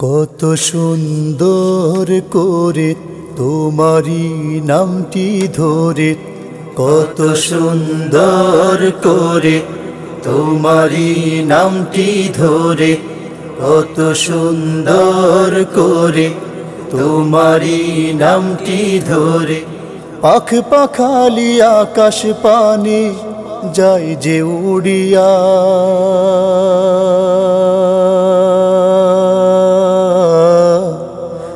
কত সুন্দর করে তোমারি নামটি ধরে, কত সুন্দর করে তোমারি নামটি ধরে, কত সুন্দর করে তোমারি নামটি ধরে। পাখ পাখালি আকাশ পানে যাই যে উড়িয়া।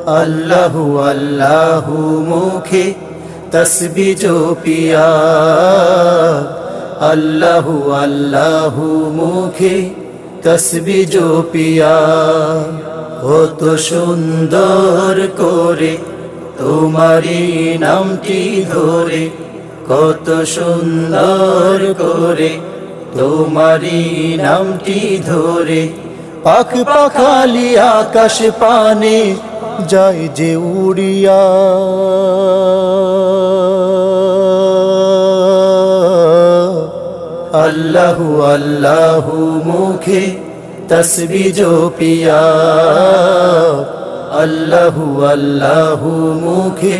আল্লাহু আল্লাহু মুখে তসবি জো পিয়া আল্লাহু আল্লাহু মুখে তসবি জো পিয়া কত সুন্দর করে তোমারি নামটি ধরে, কত সুন্দর করে তোমারি নামটি ধরে। পাখ পাখালি আকাশ পানে যাই যে উড়িয়া। আল্লাহু আল্লাহু মুখে তসবি জো পিয়া আল্লাহু আল্লাহু মুখে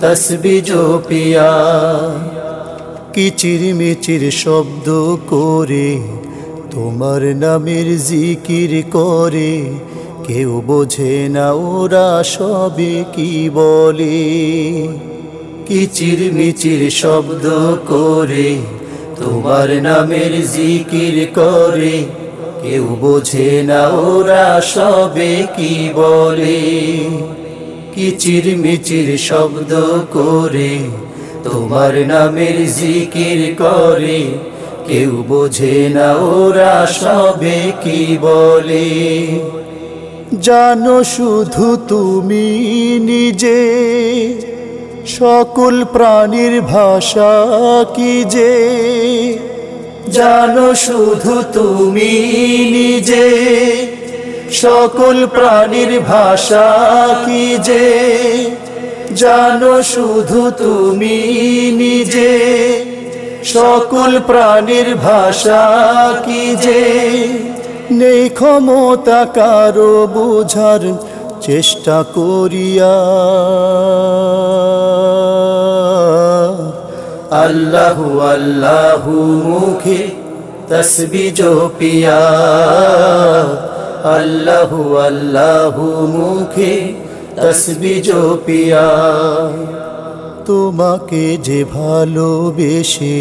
তসবি জো পিয়া কিচির মিচির শব্দ করে তোমার নামের জিকির করে, কেউ বোঝে না ওরা সবে কি বলে। কিচির মিচির শব্দ করে, তোমার নামের জিকির করে, কেউ বোঝে না ওরা সবে কি বলে। কিচির মিচির শব্দ করে, তোমার নামের জিকির করে কেউ বোঝে না ওরা সবে কি বলে। জানো শুধু তুমি নিজে, সকল প্রাণীর ভাষা কি যে। জানো শুধু তুমি নিজে, সকল প্রাণীর ভাষা কি যে। জানো শুধু তুমি নিজে সকল প্রাণীর ভাষা কি যে? নেই ক্ষমতা কারও বুঝার চেষ্টা করিয়া। আল্লাহু আল্লাহু মুখে তসবি জো পিয়া আল্লাহু আল্লাহু মুখে তসবি জো পিয়া তোমাকে যে ভালোবেসে,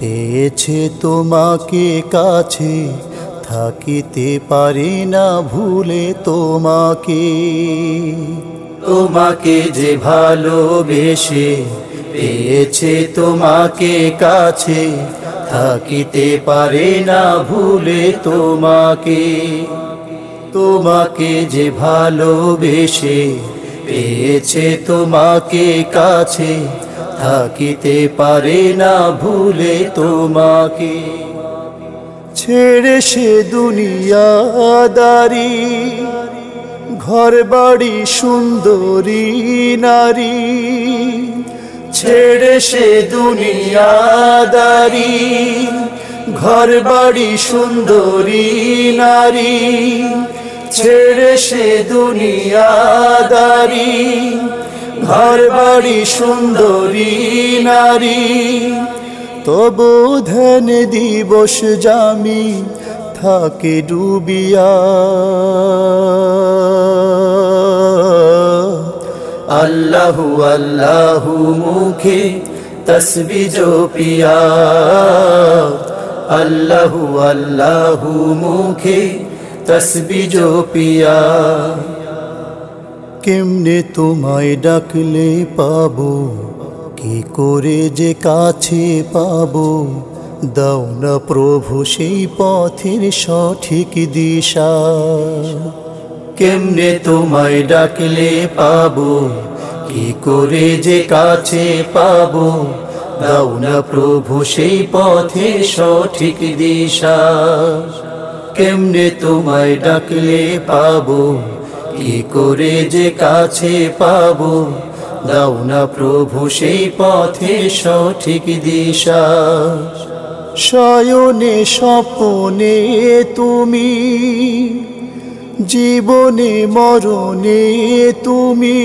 পেয়েছে তোমাকে কাছে, থাকিতে পারি না ভুলে তোমাকে। তোমাকে যে ভালোবেসে, পেয়েছে তোমাকে কাছে, থাকিতে পারে না ভুলে তোমাকে। তোমাকে যে ভালোবেসে পেয়েছে তোমাকে কাছে, থাকিতে পারে না ভুলে তোমাকে। ছেড়ে সে দুনিয়াদারি ঘর বাড়ি সুন্দরী নারী। ছেড়ে সে দুনিয়াদারি ঘর বাড়ি সুন্দরী নারী। ছেড়ে সে দুনিয়াদারি ঘর বাড়ি সুন্দরী নারী। তবু ধ্যান দিবস জামি থাকে ডুবিয়া। আল্লাহু আল্লাহু মুখে তসবি জো পিয়া আল্লাহু আল্লাহু মুখে তসবি জো পিয়া। কেমনে তোমায় ডাকলে পাবো? কি করে যে কাছে পাবো? দাও না প্রভু সেই পথের সঠিক দিশা। কেমনে তোমায় ডাকলে পাবো? কি করে যে কাছে পাবো? দাও না প্রভু সেই পথের সঠিক দিশা। কেমনে তোমায় ডাকলে পাবো? কি করে যে কাছে পাবো? দাও না প্রভু, সেই পথে সঠিক দিশা। শয়নে স্বপনে তুমি, জীবনে মরণে তুমি।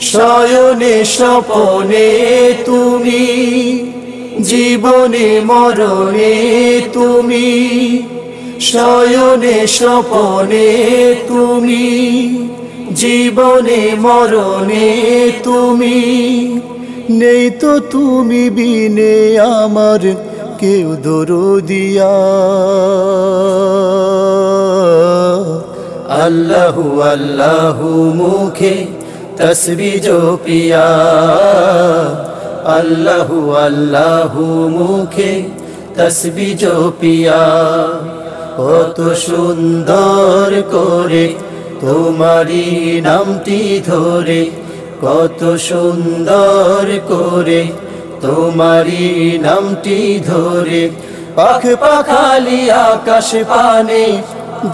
শয়নে স্বপনে তুমি, জীবনে মরণে তুমি। শয়নে স্বপনে তুমি, জীবনে মরণে তুমি। নেই তো তুমি বিনে আমার কেউ দরদিয়া আল্লাহু আল্লাহু মুখে তসবি জো পিয়া আল্লাহু আল্লাহু মুখে তসবি জো পিয়া কত সুন্দর করে তোমারি নামটি ধরে, কত সুন্দর করে তোমারি নামটি ধরে। পাখ পাখালি আকাশ পানে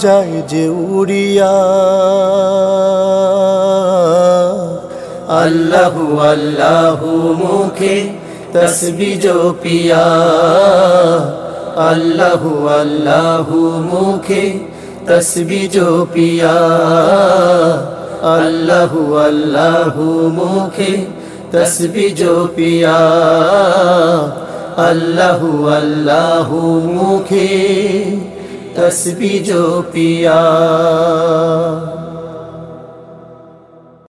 যায় যে উড়িয়া। আল্লাহু আল্লাহু মুখে তসবি জো পিয়া আল্লাহু আল্লাহু মুখে তসবি জো পিয়া আল্লাহু আল্লাহু মুখে তসবি জো পিয়া আল্লাহু আল্লাহু মুখে তসবি জো পিয়া